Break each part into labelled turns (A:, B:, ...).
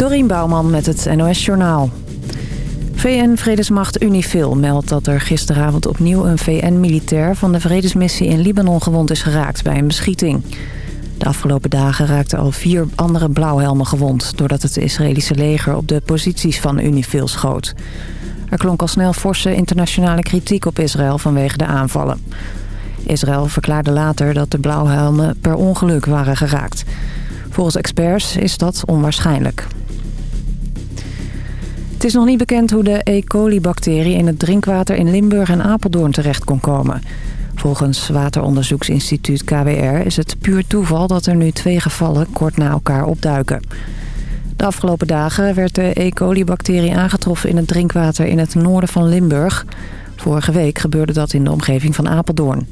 A: Dorien Bouwman met het NOS Journaal. VN-vredesmacht Unifil meldt dat er gisteravond opnieuw een VN-militair... van de vredesmissie in Libanon gewond is geraakt bij een beschieting. De afgelopen dagen raakten al vier andere blauwhelmen gewond... doordat het Israëlische leger op de posities van Unifil schoot. Er klonk al snel forse internationale kritiek op Israël vanwege de aanvallen. Israël verklaarde later dat de blauwhelmen per ongeluk waren geraakt. Volgens experts is dat onwaarschijnlijk. Het is nog niet bekend hoe de E. coli-bacterie in het drinkwater in Limburg en Apeldoorn terecht kon komen. Volgens wateronderzoeksinstituut KWR is het puur toeval dat er nu twee gevallen kort na elkaar opduiken. De afgelopen dagen werd de E. coli-bacterie aangetroffen in het drinkwater in het noorden van Limburg. Vorige week gebeurde dat in de omgeving van Apeldoorn.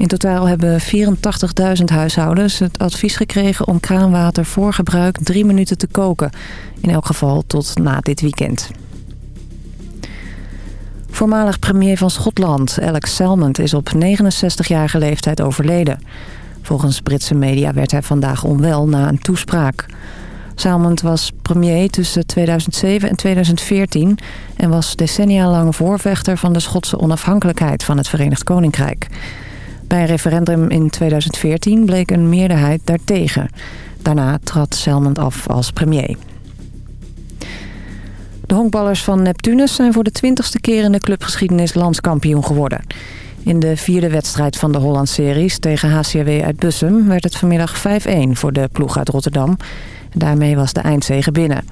A: In totaal hebben 84.000 huishoudens het advies gekregen om kraanwater voor gebruik drie minuten te koken. In elk geval tot na dit weekend. Voormalig premier van Schotland, Alex Salmond, is op 69-jarige leeftijd overleden. Volgens Britse media werd hij vandaag onwel na een toespraak. Salmond was premier tussen 2007 en 2014... en was decennia lang voorvechter van de Schotse onafhankelijkheid van het Verenigd Koninkrijk. Bij een referendum in 2014 bleek een meerderheid daartegen. Daarna trad Salmond af als premier. De honkballers van Neptunus zijn voor de twintigste keer in de clubgeschiedenis landskampioen geworden. In de vierde wedstrijd van de Holland-series tegen HCW uit Bussum werd het vanmiddag 5-1 voor de ploeg uit Rotterdam. Daarmee was de eindzege binnen.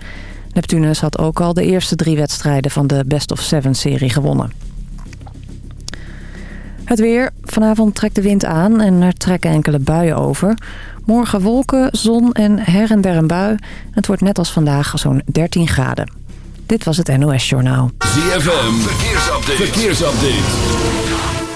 A: Neptunus had ook al de eerste drie wedstrijden van de Best of Seven-serie gewonnen. Het weer. Vanavond trekt de wind aan en er trekken enkele buien over. Morgen wolken, zon en her en der een bui. Het wordt net als vandaag zo'n 13 graden. Dit was het NOS Journaal.
B: ZFM. Verkeersupdate. Verkeersupdate.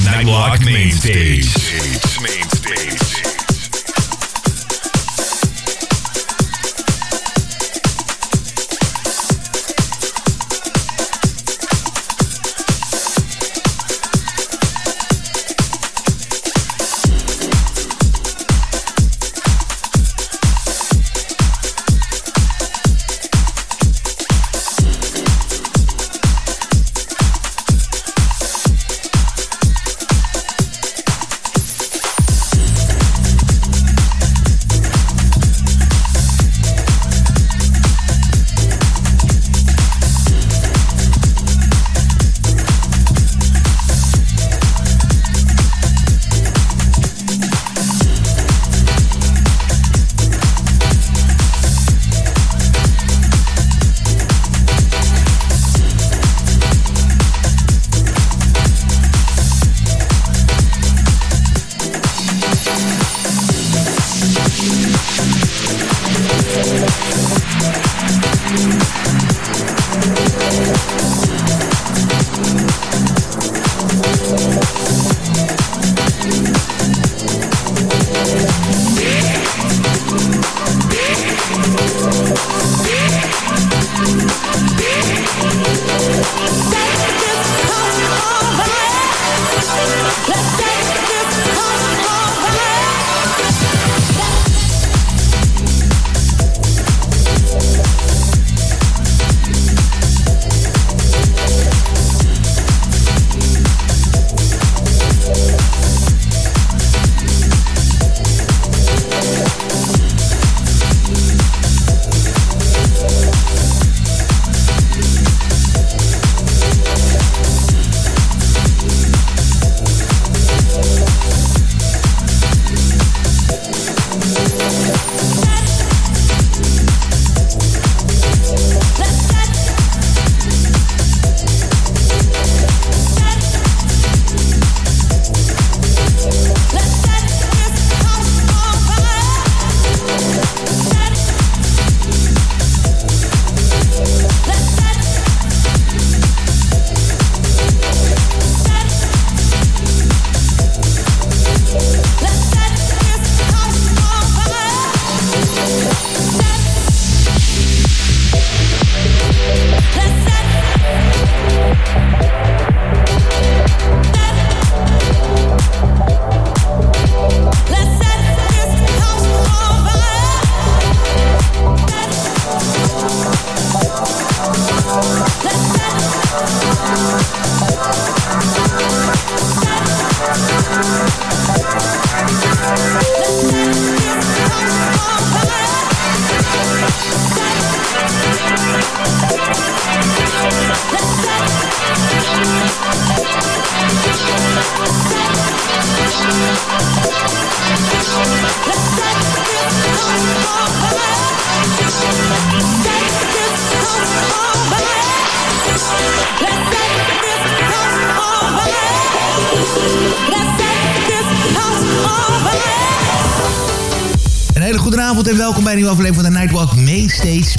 C: Nightlock Main Stage.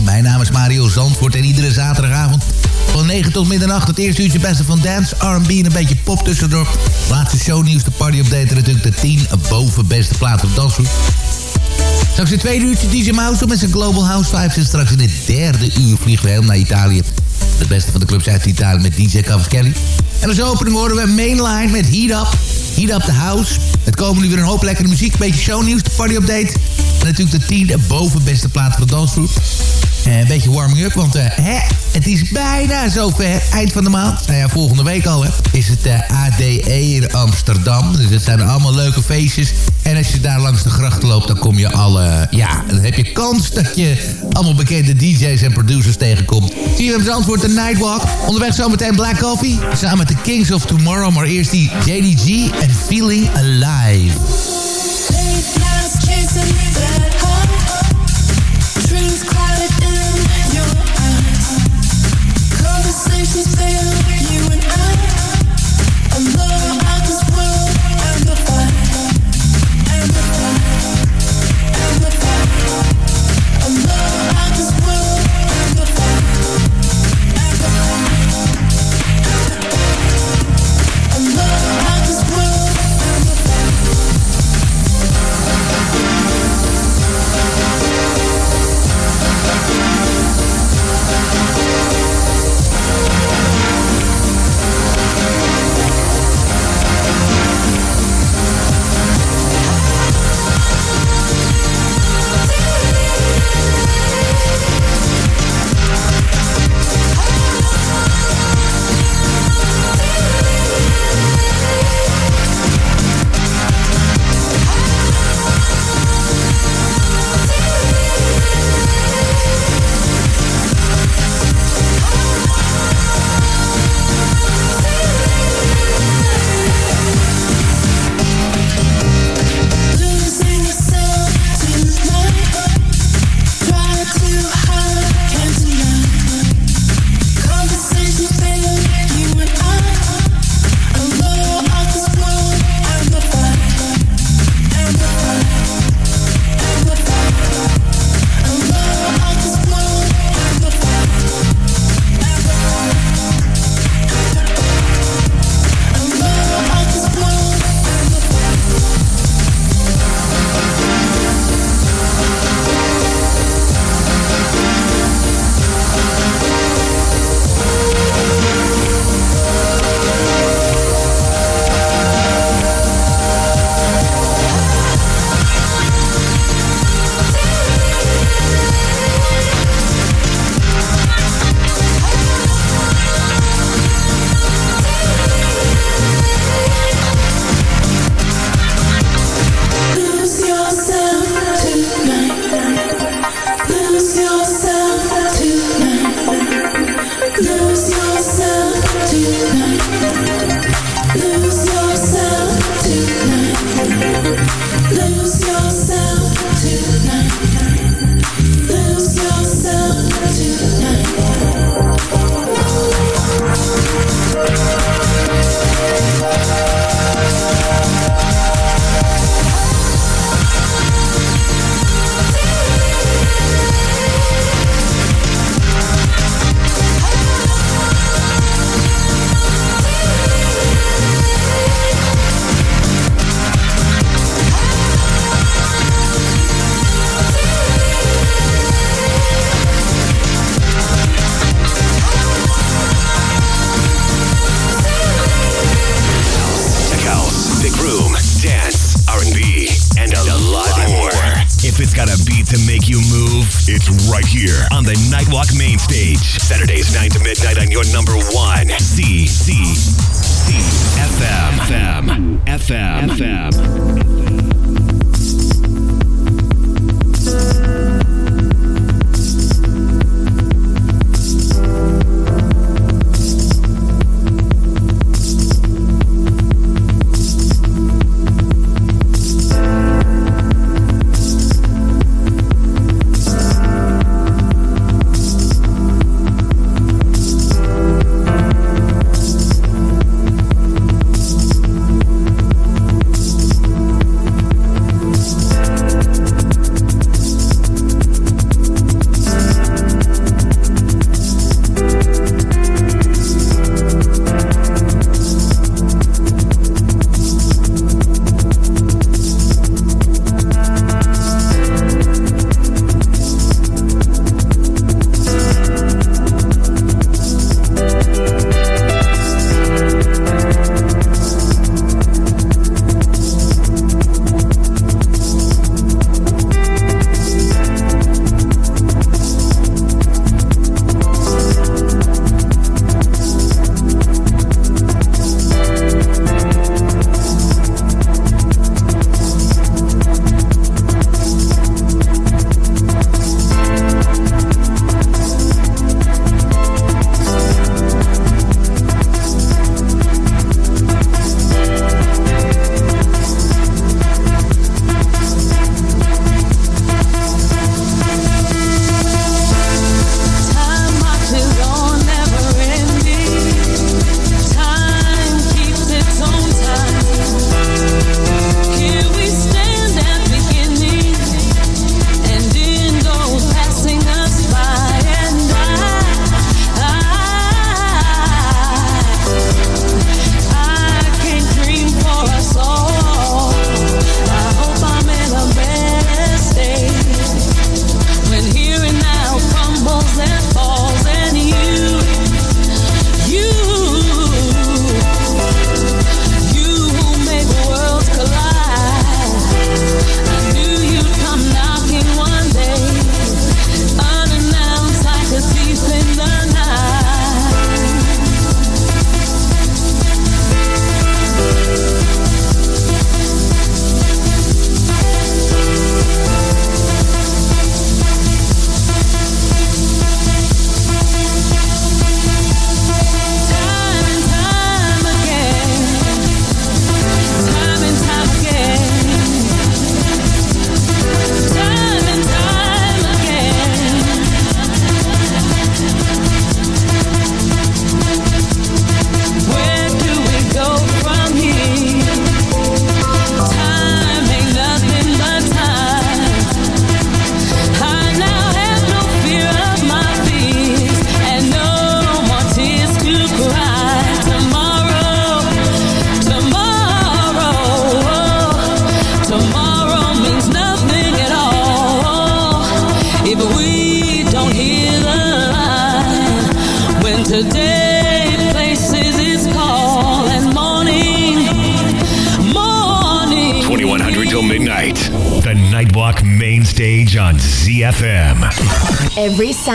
D: Mijn naam is Mario Zandvoort en iedere zaterdagavond van 9 tot middernacht... het eerste uurtje beste van dance, R&B en een beetje pop tussendoor. Laatste shownieuws, de party update natuurlijk de 10 boven beste plaat op dansgroep. Straks in het tweede uurtje DJ Mouse met zijn Global House Vibes. En straks in het derde uur vliegen we helemaal naar Italië. De beste van de clubs uit Italië met DJ Cavaschelli. En als opening horen we Mainline met Heat Up. Heat Up the House. Het komen nu weer een hoop lekkere muziek. Een beetje shownieuws, de party update. En natuurlijk de tiende bovenbeste plaat van de dansgroep. Uh, een beetje warming up, want uh, hè, het is bijna zover. Eind van de maand. Nou ja, volgende week al hè, is het eh, ADE in Amsterdam. Dus het zijn allemaal leuke feestjes. En als je daar langs de gracht loopt, dan kom je alle... Ja, dan heb je kans dat je allemaal bekende DJ's en producers tegenkomt. Zie je hem antwoord de Nightwalk. Onderweg zometeen Black Coffee. Samen met de Kings of Tomorrow. Maar eerst die JDG en Feeling Alive.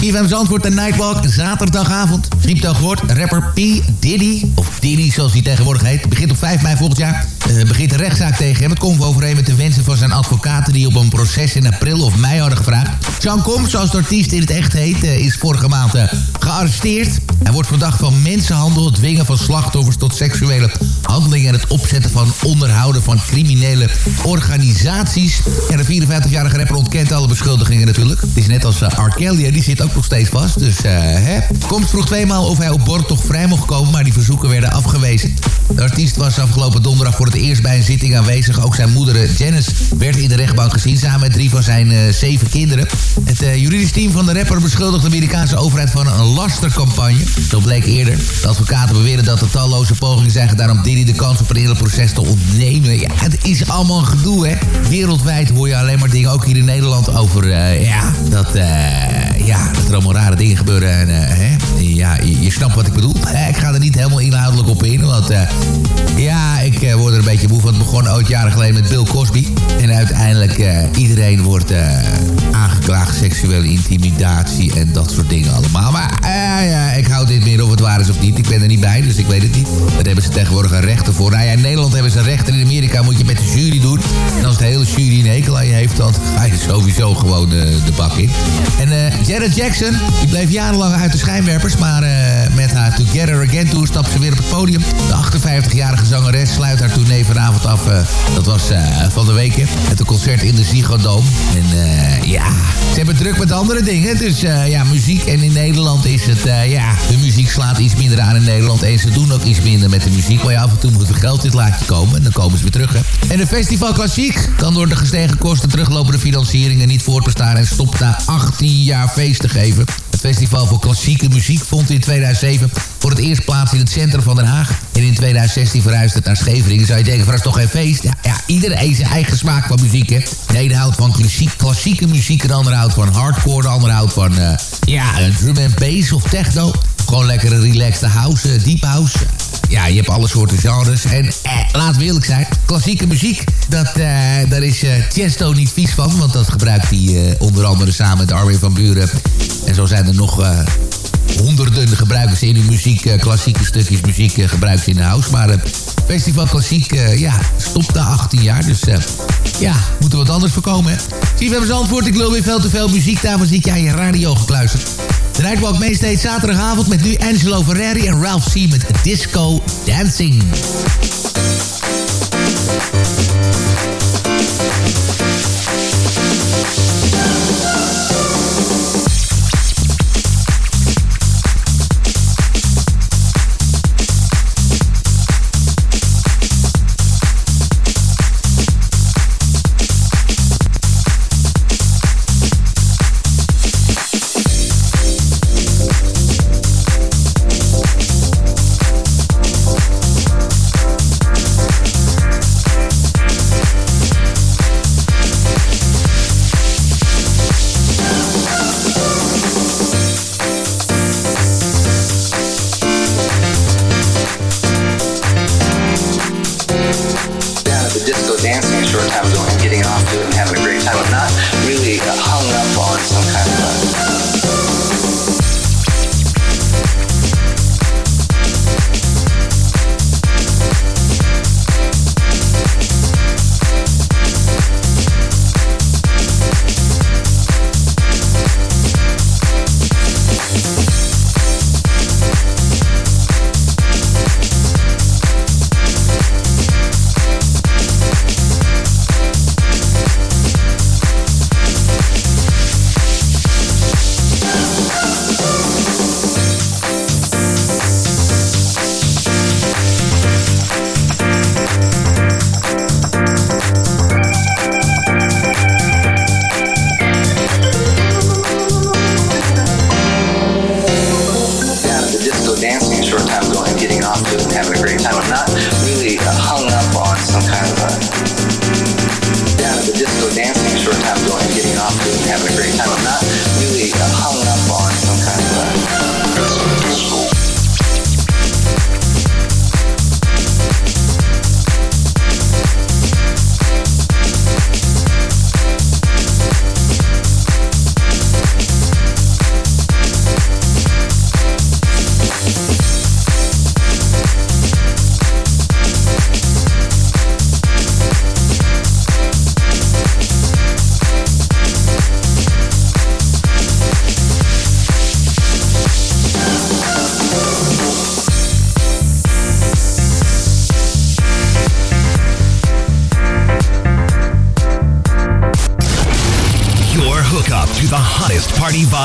D: CFM Zandvoort de Nightwalk. Zaterdagavond. Vrienddag wordt rapper P. Diddy. Of Diddy zoals hij tegenwoordig heet. Begint op 5 mei volgend jaar. Uh, begint een rechtszaak tegen hem. Het komt overeen met de wensen van zijn advocaten... die op een proces in april of mei hadden gevraagd. Sean Combs, zoals de artiest in het echt heet... Uh, is vorige maand uh, gearresteerd. Hij wordt verdacht van mensenhandel... dwingen van slachtoffers tot seksuele handelingen... en het opzetten van onderhouden van criminele organisaties. En de 54-jarige rapper ontkent alle beschuldigingen natuurlijk. Het is net als R. Kelly, die zit ook nog steeds vast. Dus uh, hè. Komt vroeg tweemaal of hij op bord toch vrij mocht komen, maar die verzoeken werden afgewezen. De artiest was afgelopen donderdag voor het eerst bij een zitting aanwezig. Ook zijn moeder Janice werd in de rechtbank gezien samen met drie van zijn uh, zeven kinderen. Het uh, juridisch team van de rapper beschuldigt de Amerikaanse overheid van een lastercampagne. Zo bleek eerder. De advocaten beweren dat er talloze pogingen zijn gedaan om Diddy de kans op een eerlijk proces te ontnemen. Ja, het is allemaal een gedoe, hè. Wereldwijd hoor je alleen maar dingen, ook hier in Nederland, over ja, dat, ja, dat er allemaal rare dingen gebeuren. En, hè? Ja, je, snapt wat ik bedoel. ik ga er niet helemaal inhoudelijk op in, want ja, ik word er een beetje moe van. Het begon ooit jaren geleden met Bill Cosby. En uiteindelijk uh, iedereen wordt aangeklaagd, seksuele intimidatie en dat soort dingen allemaal. Maar ja, ik hou dit meer of het waar is of niet. Ik ben er niet bij, dus ik weet het niet. Daar hebben ze tegenwoordig een rechter voor. Nou ja, in Nederland hebben ze een rechter. In Amerika moet je met de jury doen. En als de hele jury een hekel aan je heeft, dan ga je sowieso gewoon de bak in. En Janet Jackson, die bleef jarenlang uit de schijnwerpers. Maar met haar Together Again Tour stapt ze weer op het podium. De 58-jarige zangeres sluit haar tournee vanavond af. dat was van de week. Het een concert in de Ziggo Dome. En ja, ze hebben druk met andere dingen. Dus ja, muziek. En in Nederland is het, ja, de muziek slaat iets minder aan in Nederland. En ze doen ook iets minder met de muziek. Maar ja, af en toe moet er geld in laatje komen. En dan komen ze weer terug. En de Festival Klassiek kan door de gestegen kosten, teruglopende financieringen niet voortbestaan. En stopt na 18 jaar feest te geven. Het Festival voor Klassieke Muziek vond in 2007 voor het eerst plaats in het centrum van Den Haag. En in 2016 verhuisde het naar Scheveningen. Zou je denken, dat is toch geen feest? Ja, ja iedereen zijn eigen smaak van muziek, hè. De ene houdt van klassiek, klassieke muziek, de andere houdt van hardcore, de andere houdt van, uh, ja, drum en bass of techno. Gewoon lekkere relaxed house, uh, deep house. Ja, je hebt alle soorten genres. En eh, laat we eerlijk zijn, klassieke muziek, dat, eh, daar is uh, Chesto niet vies van. Want dat gebruikt hij onder andere samen met Armin van Buren. En zo zijn er nog honderden eh, eh, gebruiken ze in hun muziek. klassieke stukjes muziek gebruiken ze in huis. Maar het Festival Klassiek ja, stopt na 18 jaar. Dus ja, moet er wat anders voorkomen. Hè? Zie je, antwoord. Ik loop weer veel te veel muziek. Daarom zie ik jij je radio gekluisterd. De Nightwalk meesteed zaterdagavond met nu Angelo Ferrari en Ralph C. met Disco Dancing.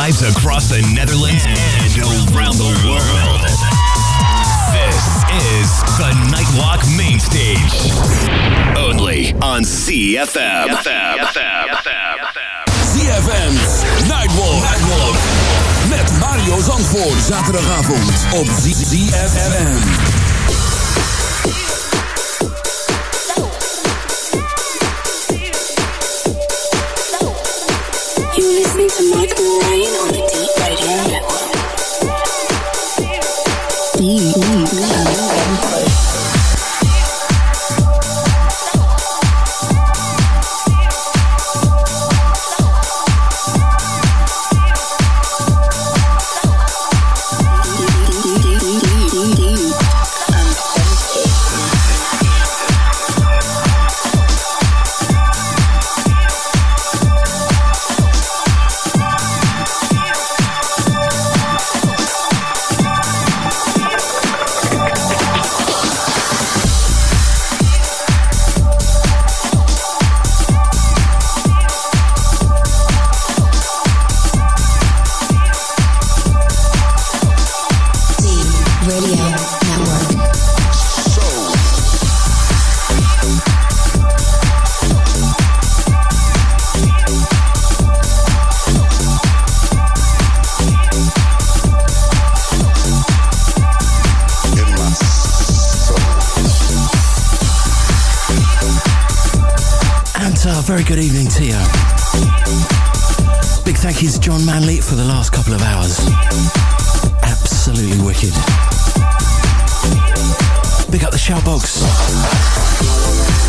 C: Vibes across the Netherlands and around the world. This is the Nightwalk Main Stage. Only on CFM.
E: ZFM, Nightwalk. Nightwalk. Met Mario Zandvoort. Zaterdagavond op ZFM.
F: Manley for the last couple of hours. Absolutely wicked. Big up the shoutbox.
G: That's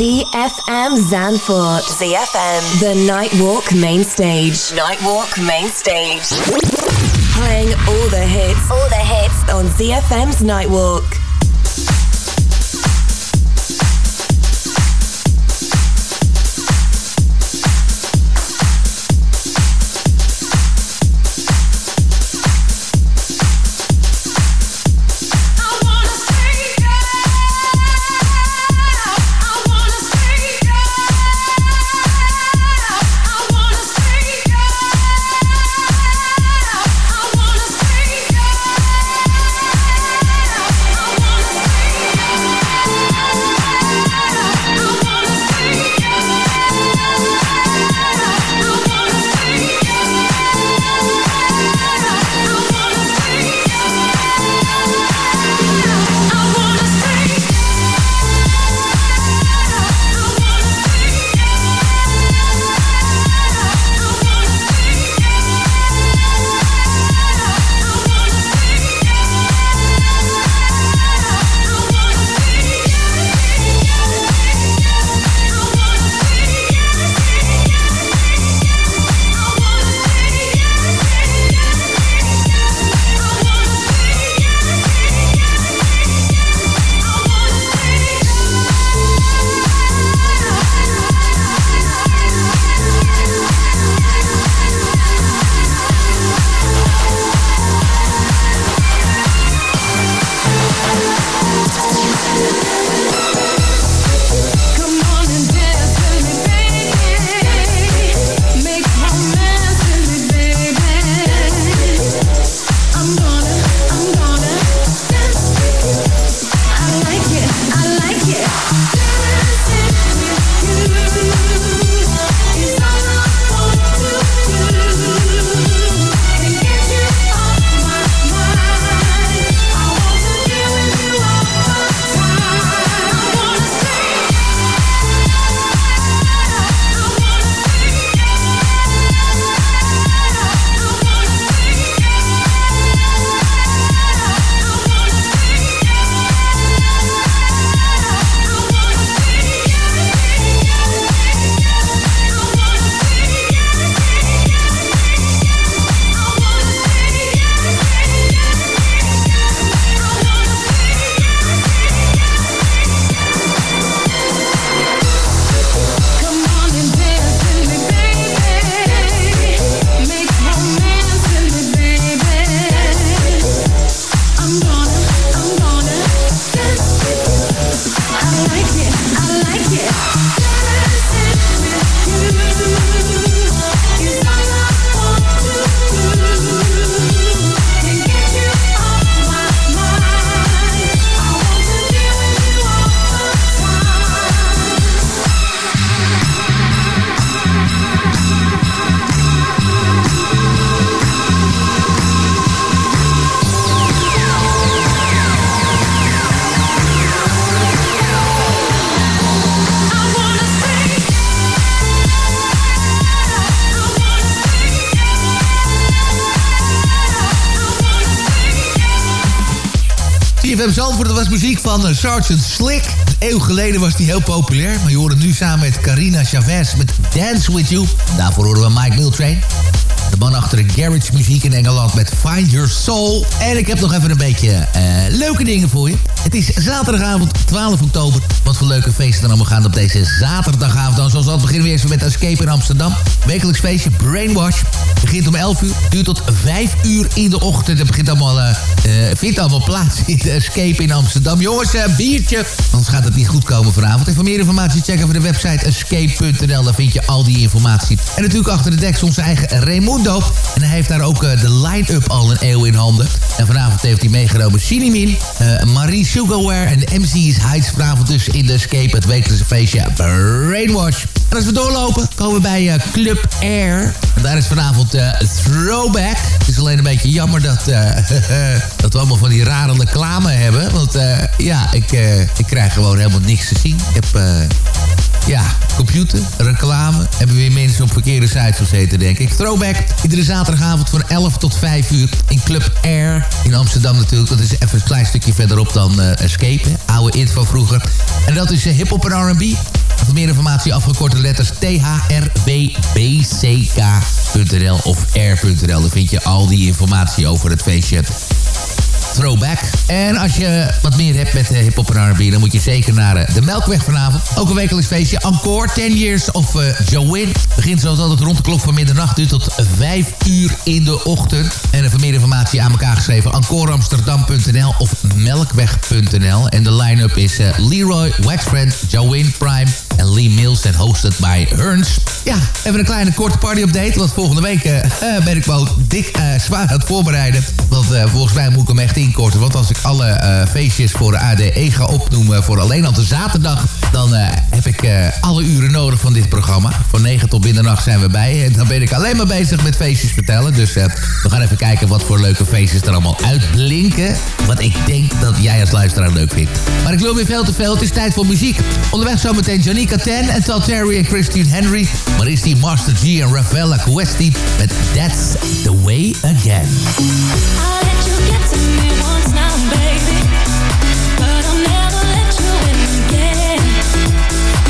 H: ZFM Zanfort. ZFM. The Nightwalk Main Stage. Nightwalk Main Stage. Playing all the hits. All the hits on ZFM's Nightwalk.
D: Zandvoort, dat was muziek van Sergeant Slick. Een eeuw geleden was die heel populair. Maar je hoort hem nu samen met Carina Chavez met Dance With You. Daarvoor horen we Mike Miltrain. De man achter de garage muziek in Engeland met Find Your Soul. En ik heb nog even een beetje uh, leuke dingen voor je. Het is zaterdagavond 12 oktober. Wat voor leuke feesten dan allemaal gaan op deze zaterdagavond. Zoals altijd beginnen we eerst met Escape in Amsterdam. Wekelijks feestje Brainwash. Begint om 11 uur, duurt tot 5 uur in de ochtend. Het begint allemaal, uh, vindt allemaal plaats in de Escape in Amsterdam. Jongens, uh, biertje. Anders gaat het niet goed komen vanavond. En voor meer informatie check even de website escape.nl. Daar vind je al die informatie. En natuurlijk achter de deks onze eigen En hij heeft daar ook de line-up al een eeuw in handen. En vanavond heeft hij meegenomen Sinimin, Marie Sugarware en de MC's Heights. Vanavond dus in de Escape, het wekelijkse feestje Brainwash. En als we doorlopen, komen we bij Club Air. En daar is vanavond uh, Throwback. Het is alleen een beetje jammer dat, dat we allemaal van die rare reclame hebben. Want ja, ik, ik krijg gewoon helemaal niks te zien. Ik heb... Ja, computer, reclame. Hebben weer mensen op verkeerde sites gezeten, denk ik. Throwback, iedere zaterdagavond van 11 tot 5 uur in Club Air. In Amsterdam natuurlijk. Dat is even een klein stukje verderop dan uh, Escape. Oude info vroeger. En dat is uh, hip-hop en RB. Voor meer informatie afgekorte letters thrwbck.nl of r.nl. Daar vind je al die informatie over het feestje Throwback. En als je wat meer hebt met uh, hip-hop en R&B, dan moet je zeker naar uh, de Melkweg vanavond. Ook een wekelijks feestje. Encore, 10 Years of uh, Joanne. Begint zoals altijd rond de klok van middernacht uur tot 5 uur in de ochtend. En voor meer informatie aan elkaar geschreven. EncoreAmsterdam.nl of Melkweg.nl. En de line-up is Leroy, Waxfriend, Joanne Prime en Lee Mills. En hosted bij Hearns. Ja, even een kleine korte party-update. Want volgende week ben ik wel dik zwaar aan het voorbereiden. Want volgens mij moet ik hem echt Want als ik alle uh, feestjes voor de ADE ga opnoemen voor alleen al de zaterdag... dan uh, heb ik uh, alle uren nodig van dit programma. Van 9 tot middernacht zijn we bij. En dan ben ik alleen maar bezig met feestjes vertellen. Dus we gaan even kijken wat voor leuke feestjes er allemaal uitblinken. Wat ik denk dat jij als luisteraar leuk vindt. Maar ik wil weer veel te veel. Het is tijd voor muziek. Onderweg zometeen Janika Ten en Tal Terry en Christine Henry. Maar is die Master G en Rafaela Questi met That's the Way Again.
I: Let's go again.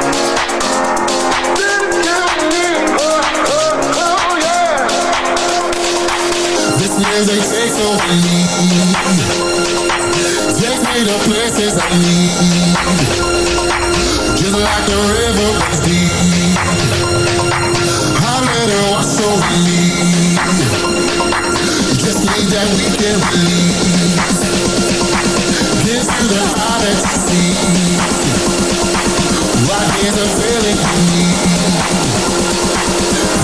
I: This music takes over me. Takes me to places I need. Just like the river runs deep. I let it wash over me. Just need that weekend release. Gives you the high that you see. Right here's a feeling you need.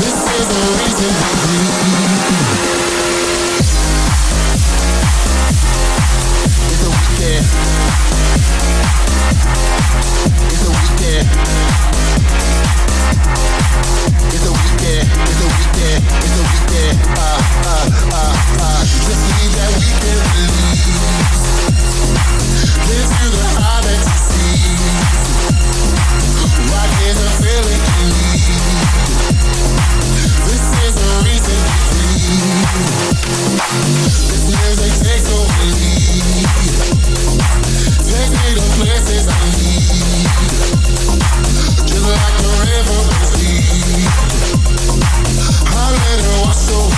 I: This is the reason we breathe. Weekend. It's weekend. It's weekend. It's weekend. Ah, ah, ah, ah. Just need that weekend you the high that you see. Right here's a feeling you I let it wash over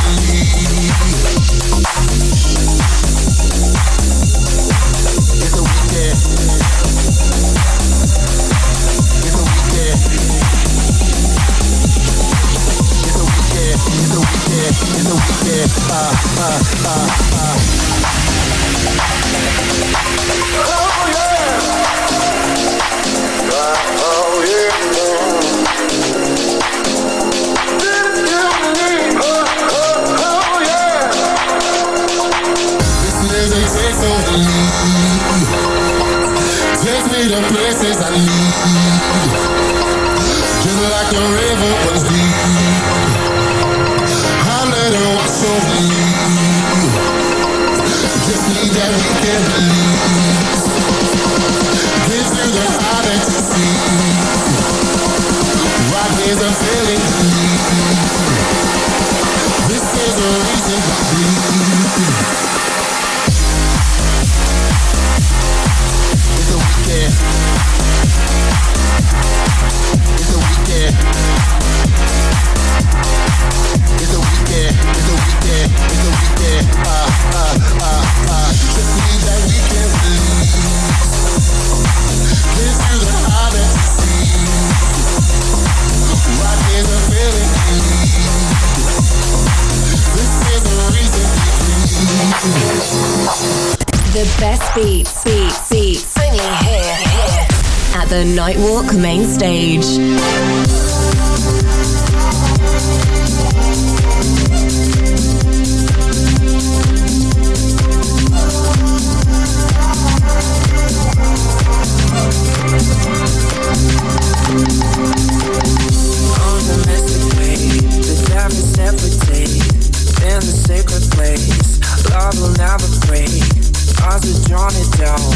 I: I've been drawn it down.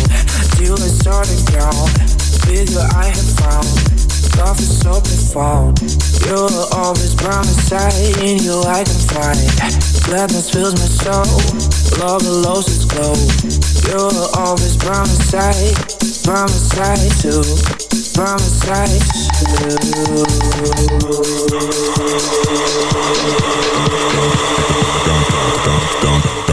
I: You
J: and sort of down. With you, I have found. Love is so profound. You are always brown inside. In you, I can find. Gladness fills my soul. Love allows its glow. You are always brown inside. Brown inside, too. Brown inside, too. Dun, dun, dun,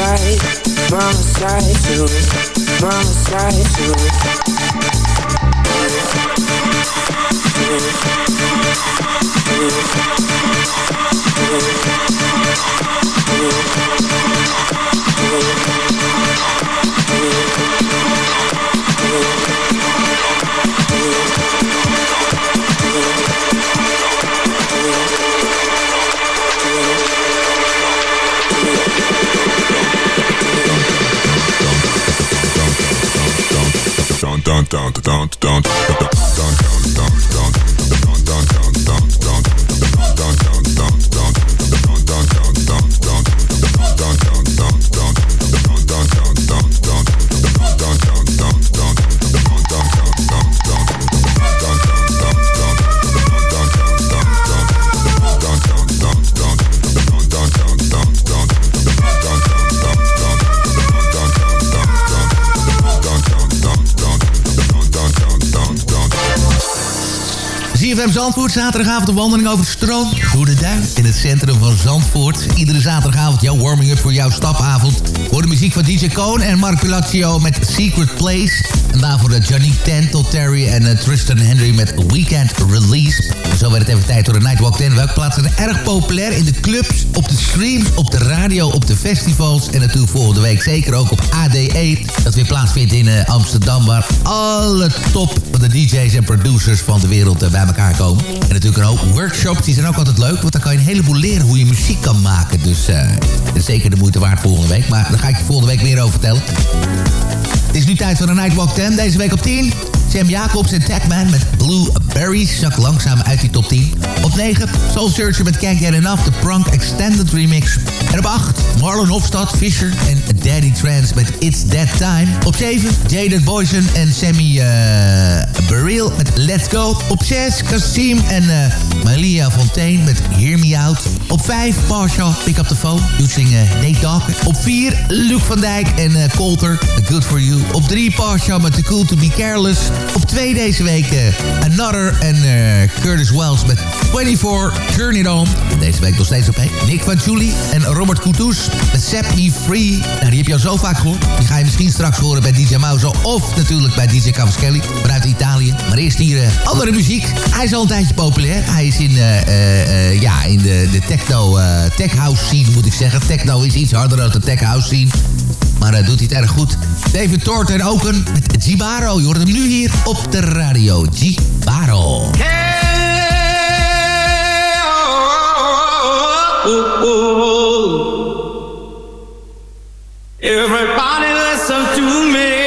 J: side By my side By my side
D: Zandvoort, zaterdagavond een wandeling over stroom. Door de duin in het centrum van Zandvoort. Iedere zaterdagavond jouw warming-up voor jouw stapavond. Voor de muziek van DJ Cohn en Mark Pilaccio met Secret Place. En daarvoor de Johnny Tentel, Terry en uh, Tristan Henry met Weekend Release. Zo werd het even tijd voor de Nightwalk 10. Welke plaatsen erg populair in de clubs, op de streams, op de radio, op de festivals. En natuurlijk volgende week zeker ook op ADE. Dat weer plaatsvindt in uh, Amsterdam. Waar alle top de DJ's en producers van de wereld uh, bij elkaar komen. En natuurlijk hoop workshops, die zijn ook altijd leuk. Want dan kan je een heleboel leren hoe je muziek kan maken. Dus uh, zeker de moeite waard volgende week. Maar daar ga ik je volgende week meer over vertellen. Het is nu tijd voor de Nightwalk 10. Deze week op 10. Sam Jacobs en Techman met Blue Berries. Zak langzaam uit die top 10. Op 9. Soul Searcher met Can't Get Enough. De Prank Extended Remix. En op 8. Marlon Hofstad, Fisher en Daddy Trance met It's That Time. Op 7. Jaden Boysen en Sammy uh, met Let's Go. Op 6. Kasim en uh, Malia Fontaine met Hear Me Out. Op 5. Marshall, Pick Up The Phone. Using uh, Nate Dawkins. Op 4. Luc van Dijk en uh, Colter. Good For You. Op 3. Marshall met The Cool To Be Careless. Op 2 deze week uh, Another en uh, Curtis Wells met 24 Turn It On. Deze week nog steeds op 1. Nick van Julie en Robert Coutus met Set Free. Nou, die heb je al zo vaak gehoord. Die ga je misschien straks horen bij DJ Mauzo of natuurlijk bij DJ Cavaschelli vanuit Italië. Maar eerst hier andere muziek. Hij is al een tijdje populair. Hij is in, ja, in de, de techno, tech house scene moet ik zeggen. Techno is iets harder dan de tech house scene. Maar uh, doet hij het erg goed. David Tort en Oken met Gibaro. Je hoort hem nu hier op de radio. Gibaro.
I: Everybody listen to me.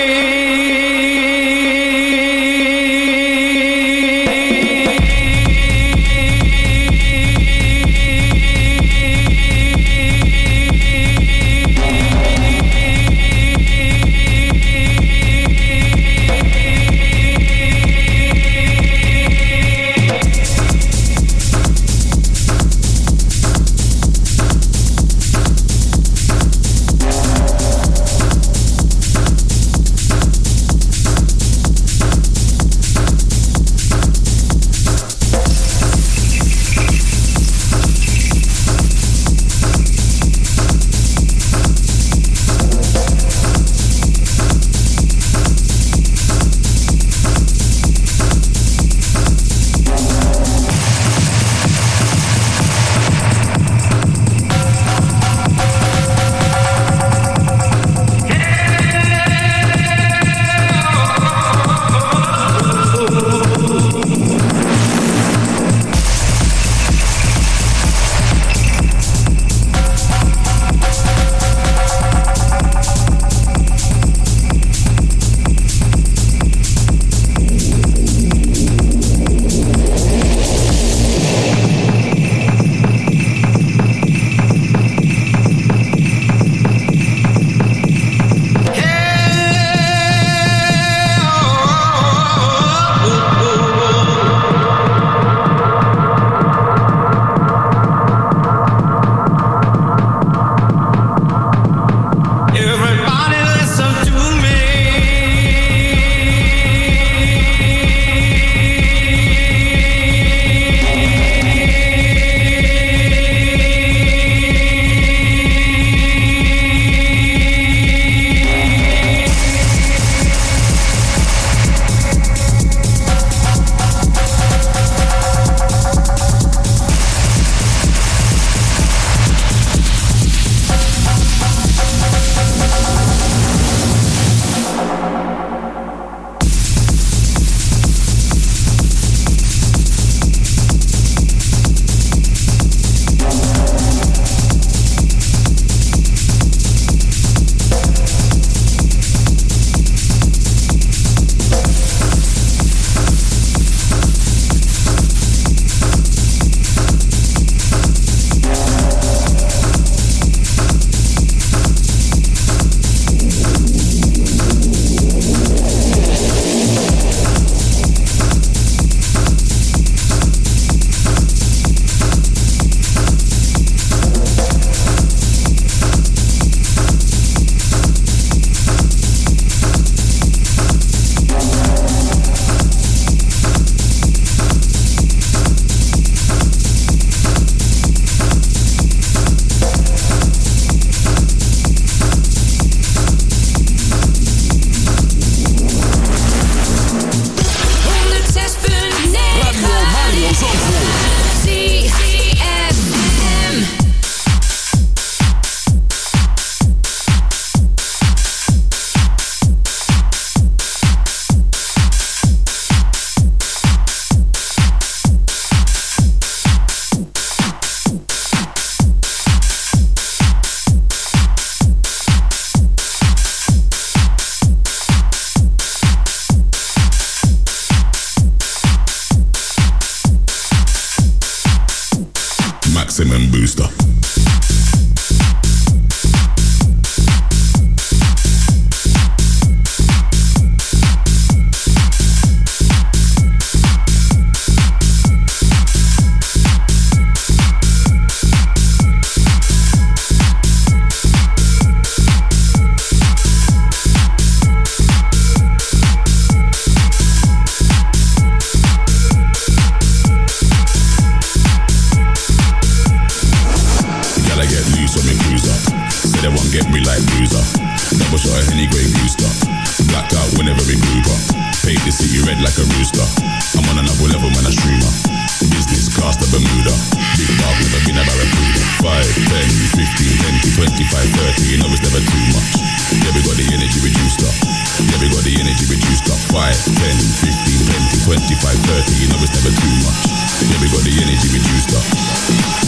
K: 10, 15, 20, 25, 30, you know it's never too much. Yeah, we got the energy reduced up,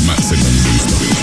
K: maximum booster.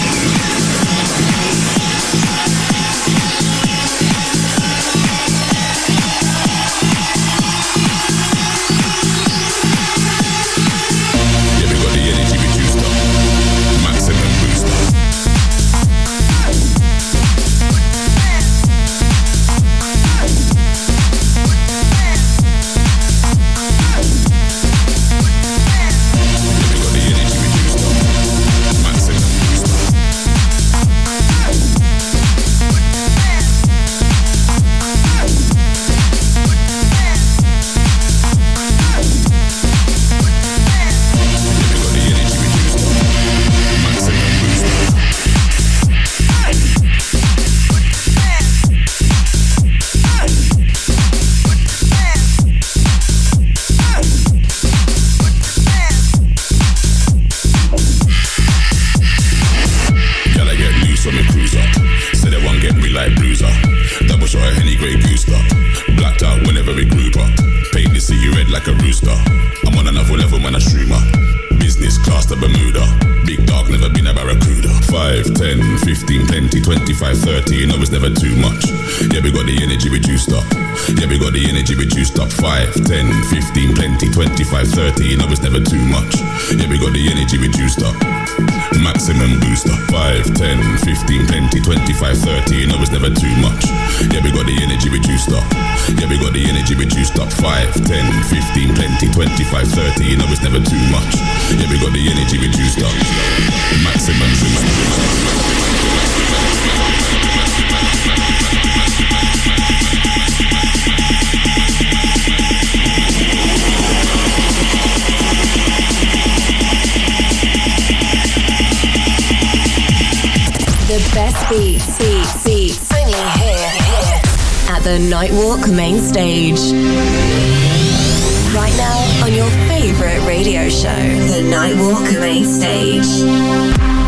L: Nightwalk main stage. Right now on your favorite radio show, The Nightwalk main stage.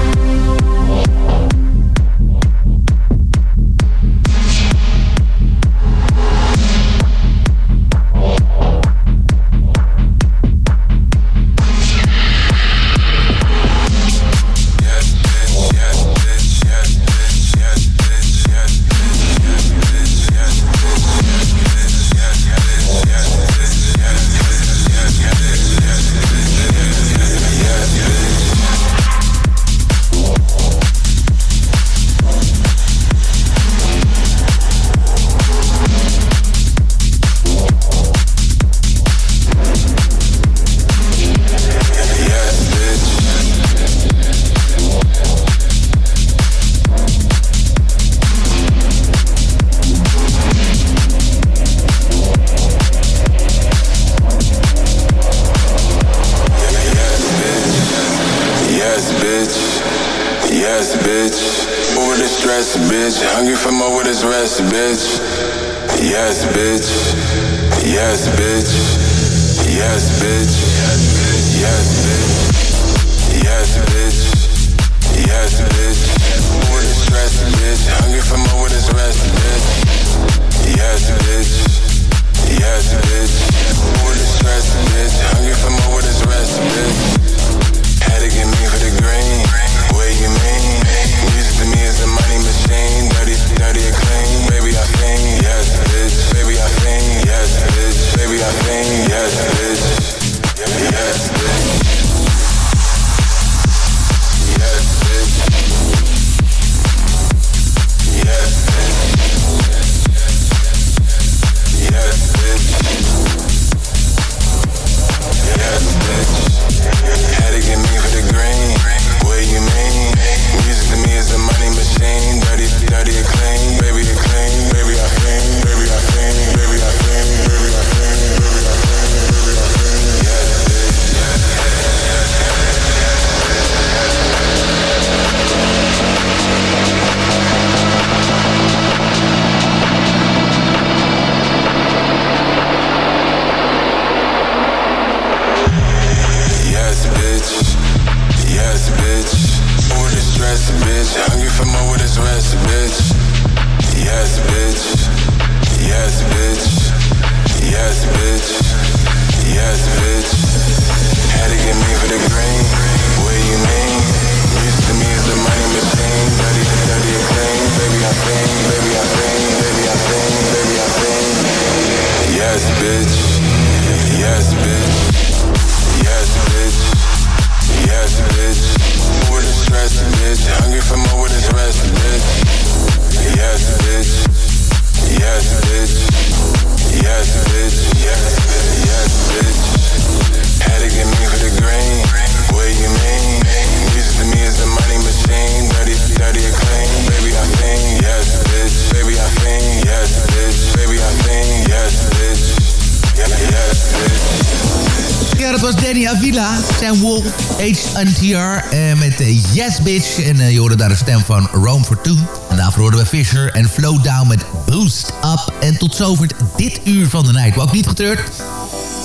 M: Danny Avila. Zijn Wolf, HNTR eh, met eh, Yes Bitch. En eh, je hoorde daar de stem van Rome for Two. En daarvoor hoorden we Fisher en Flow Down met Boost Up. En tot zover dit uur van de Nightwalk. Niet getreurd.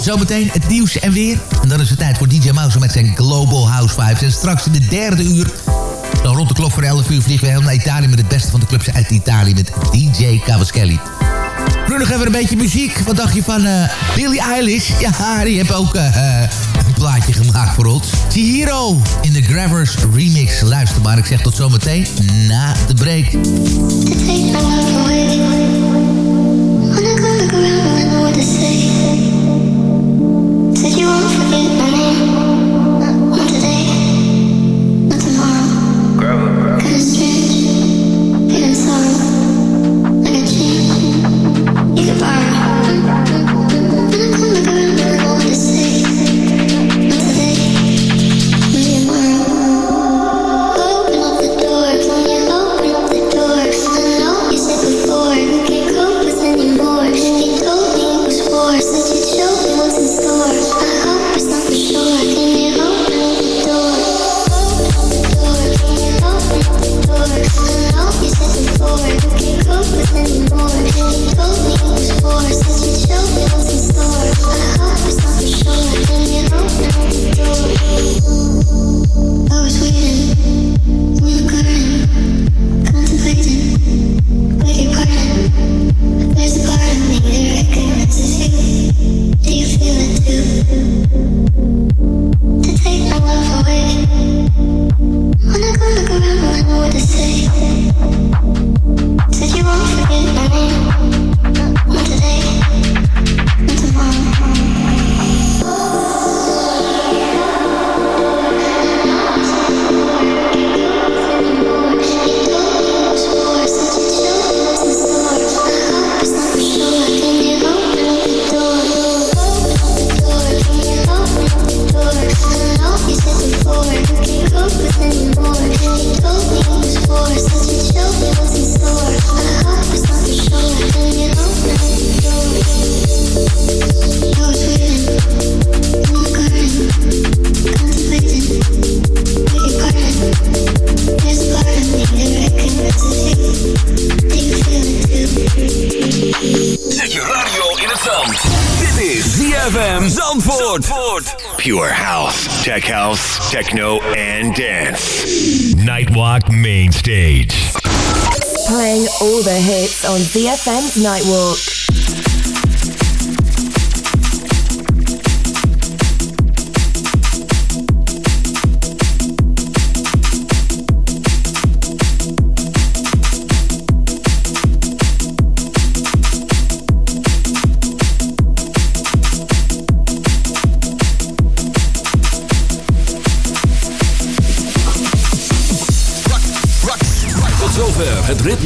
M: Zometeen het nieuws en weer. En dan is het tijd voor DJ Mouse met zijn Global House Vibes. En straks in de derde uur, dan rond de klok voor 11 uur... vliegen we helemaal naar Italië met het beste van de clubs uit Italië... met DJ Cavaschelli. Nu nog even een beetje muziek. Wat dacht je van eh Billie Eilish? Ja, die heeft ook gemaakt voor ons. Chihiro in de Gravers remix. Luister maar, ik zeg tot zometeen na de break.
C: Techno, and dance. Nightwalk Main Stage.
H: Playing all the hits on ZFM's Nightwalk.